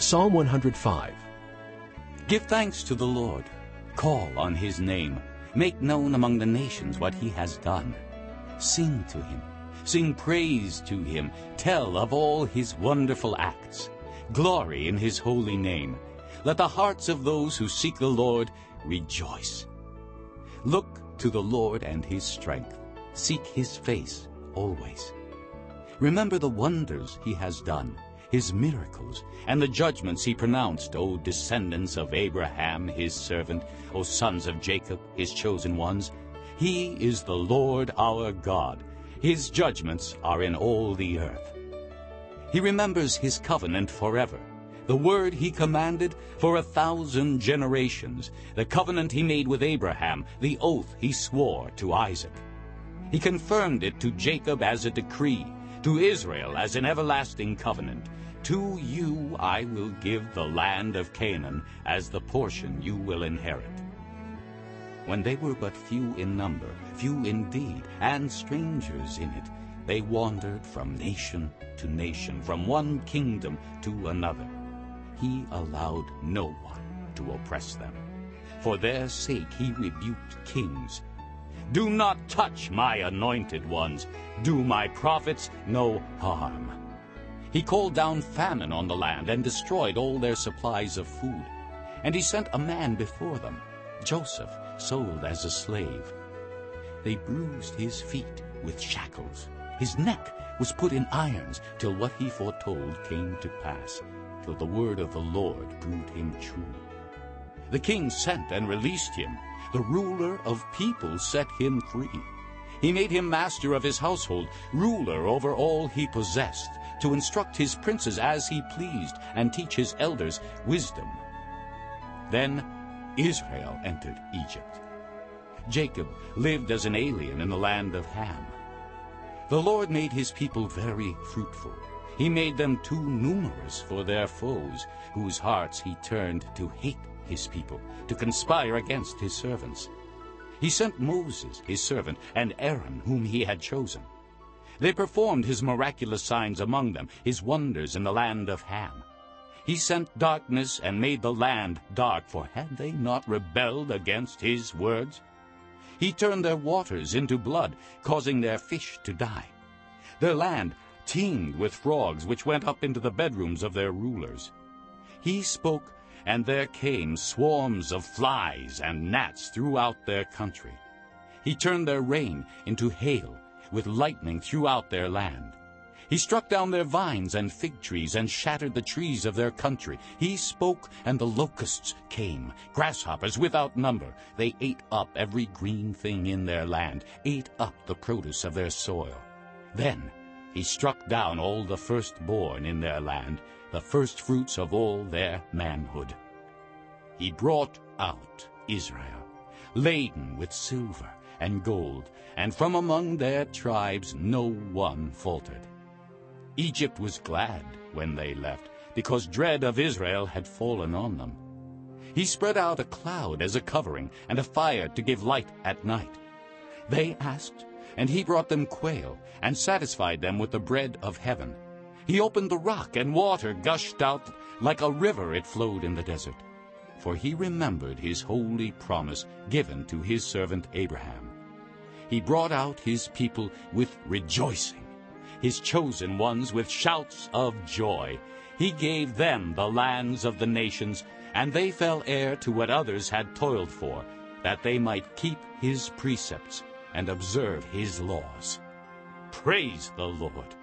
Psalm 105 Give thanks to the Lord. Call on his name. Make known among the nations what he has done. Sing to him. Sing praise to him. Tell of all his wonderful acts. Glory in his holy name. Let the hearts of those who seek the Lord rejoice. Look to the Lord and his strength. Seek his face always. Remember the wonders he has done, his miracles, and the judgments he pronounced, O descendants of Abraham, his servant, O sons of Jacob, his chosen ones. He is the Lord our God. His judgments are in all the earth. He remembers his covenant forever, the word he commanded for a thousand generations, the covenant he made with Abraham, the oath he swore to Isaac. He confirmed it to Jacob as a decree, to Israel as an everlasting covenant. To you I will give the land of Canaan as the portion you will inherit. When they were but few in number, few indeed, and strangers in it, they wandered from nation to nation, from one kingdom to another. He allowed no one to oppress them. For their sake he rebuked kings. Do not touch my anointed ones. Do my prophets no harm. He called down famine on the land and destroyed all their supplies of food. And he sent a man before them, Joseph, sold as a slave. They bruised his feet with shackles. His neck was put in irons till what he foretold came to pass, till the word of the Lord proved him true. The king sent and released him. The ruler of people set him free. He made him master of his household, ruler over all he possessed, to instruct his princes as he pleased, and teach his elders wisdom. Then Israel entered Egypt. Jacob lived as an alien in the land of Ham. The Lord made his people very fruitful. He made them too numerous for their foes, whose hearts he turned to hate his people, to conspire against his servants. He sent Moses, his servant, and Aaron, whom he had chosen. They performed his miraculous signs among them, his wonders in the land of Ham. He sent darkness and made the land dark, for had they not rebelled against his words? He turned their waters into blood, causing their fish to die. Their land teemed with frogs, which went up into the bedrooms of their rulers. He spoke, and there came swarms of flies and gnats throughout their country. He turned their rain into hail, with lightning throughout their land. He struck down their vines and fig trees and shattered the trees of their country. He spoke, and the locusts came, grasshoppers without number. They ate up every green thing in their land, ate up the produce of their soil. Then he struck down all the firstborn in their land, the firstfruits of all their manhood. He brought out Israel, laden with silver and gold, and from among their tribes no one faltered. Egypt was glad when they left, because dread of Israel had fallen on them. He spread out a cloud as a covering, and a fire to give light at night. They asked, and he brought them quail, and satisfied them with the bread of heaven. He opened the rock, and water gushed out like a river it flowed in the desert. For he remembered his holy promise given to his servant Abraham. He brought out his people with rejoicing his chosen ones with shouts of joy. He gave them the lands of the nations, and they fell heir to what others had toiled for, that they might keep his precepts and observe his laws. Praise the Lord!